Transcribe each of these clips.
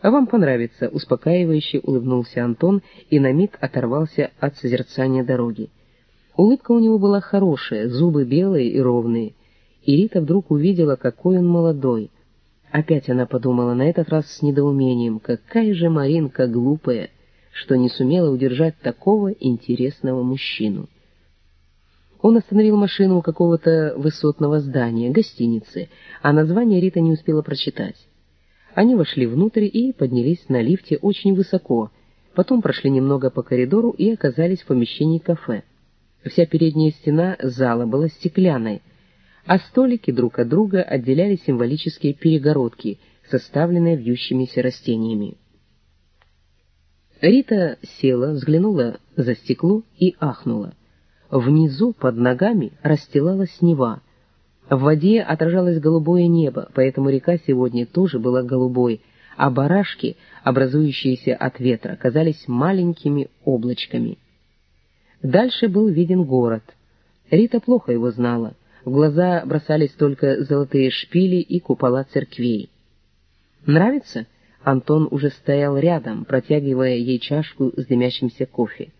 А вам понравится, успокаивающе улыбнулся Антон и на миг оторвался от созерцания дороги. Улыбка у него была хорошая, зубы белые и ровные. И Рита вдруг увидела, какой он молодой. Опять она подумала, на этот раз с недоумением, какая же Маринка глупая, что не сумела удержать такого интересного мужчину. Он остановил машину у какого-то высотного здания, гостиницы, а название Рита не успела прочитать. Они вошли внутрь и поднялись на лифте очень высоко, потом прошли немного по коридору и оказались в помещении кафе. Вся передняя стена зала была стеклянной, а столики друг от друга отделяли символические перегородки, составленные вьющимися растениями. Рита села, взглянула за стекло и ахнула. Внизу, под ногами, расстилалась Нева. В воде отражалось голубое небо, поэтому река сегодня тоже была голубой, а барашки, образующиеся от ветра, казались маленькими облачками. Дальше был виден город. Рита плохо его знала. В глаза бросались только золотые шпили и купола церквей. «Нравится?» Антон уже стоял рядом, протягивая ей чашку с дымящимся кофе.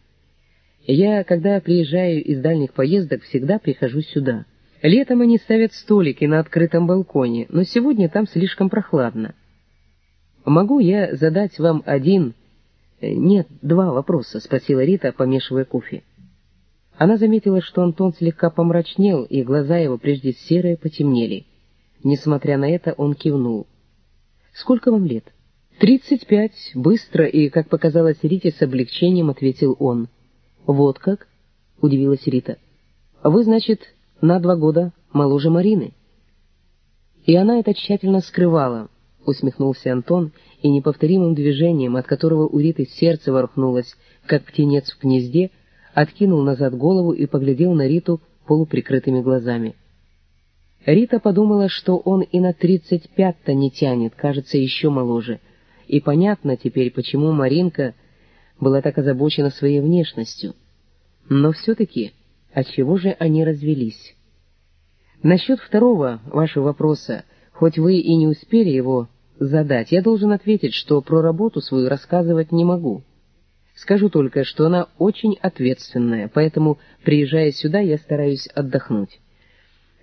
Я, когда приезжаю из дальних поездок, всегда прихожу сюда. Летом они ставят столики на открытом балконе, но сегодня там слишком прохладно. Могу я задать вам один... Э, нет, два вопроса, спросила Рита, помешивая кофе. Она заметила, что Антон слегка помрачнел, и глаза его прежде серые потемнели. Несмотря на это, он кивнул. «Сколько вам лет?» «Тридцать пять», — быстро и, как показалось Рите, с облегчением ответил он. «Вот как?» — удивилась Рита. «Вы, значит, на два года моложе Марины?» «И она это тщательно скрывала», — усмехнулся Антон, и неповторимым движением, от которого у Риты сердце ворохнулось, как птенец в гнезде, откинул назад голову и поглядел на Риту полуприкрытыми глазами. Рита подумала, что он и на тридцать пять-то не тянет, кажется, еще моложе, и понятно теперь, почему Маринка была так озабочена своей внешностью. Но все-таки, отчего же они развелись? Насчет второго вашего вопроса, хоть вы и не успели его задать, я должен ответить, что про работу свою рассказывать не могу. Скажу только, что она очень ответственная, поэтому, приезжая сюда, я стараюсь отдохнуть.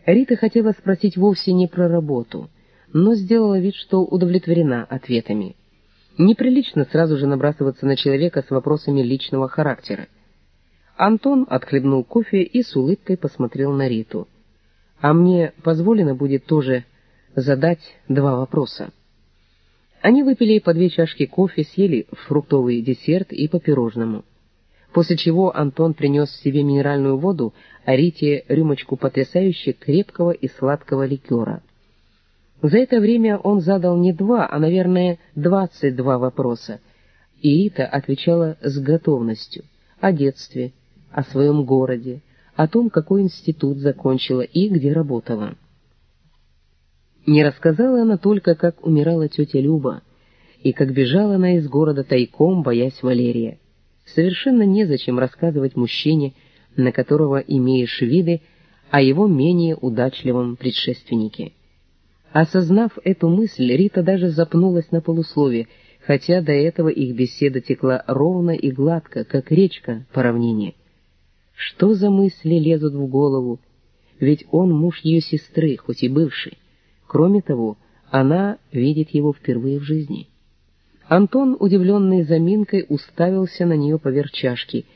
Рита хотела спросить вовсе не про работу, но сделала вид, что удовлетворена ответами. Неприлично сразу же набрасываться на человека с вопросами личного характера. Антон отхлебнул кофе и с улыбкой посмотрел на Риту. «А мне позволено будет тоже задать два вопроса». Они выпили по две чашки кофе, съели фруктовый десерт и по пирожному. После чего Антон принес себе минеральную воду, а Рите рюмочку потрясающе крепкого и сладкого ликера — за это время он задал не два, а, наверное, двадцать два вопроса, и Рита отвечала с готовностью о детстве, о своем городе, о том, какой институт закончила и где работала. Не рассказала она только, как умирала тетя Люба, и как бежала она из города тайком, боясь Валерия. Совершенно незачем рассказывать мужчине, на которого имеешь виды, о его менее удачливом предшественнике. Осознав эту мысль, Рита даже запнулась на полуслове, хотя до этого их беседа текла ровно и гладко, как речка по равнине. Что за мысли лезут в голову? Ведь он муж ее сестры, хоть и бывший. Кроме того, она видит его впервые в жизни. Антон, удивленный заминкой, уставился на нее поверх чашки —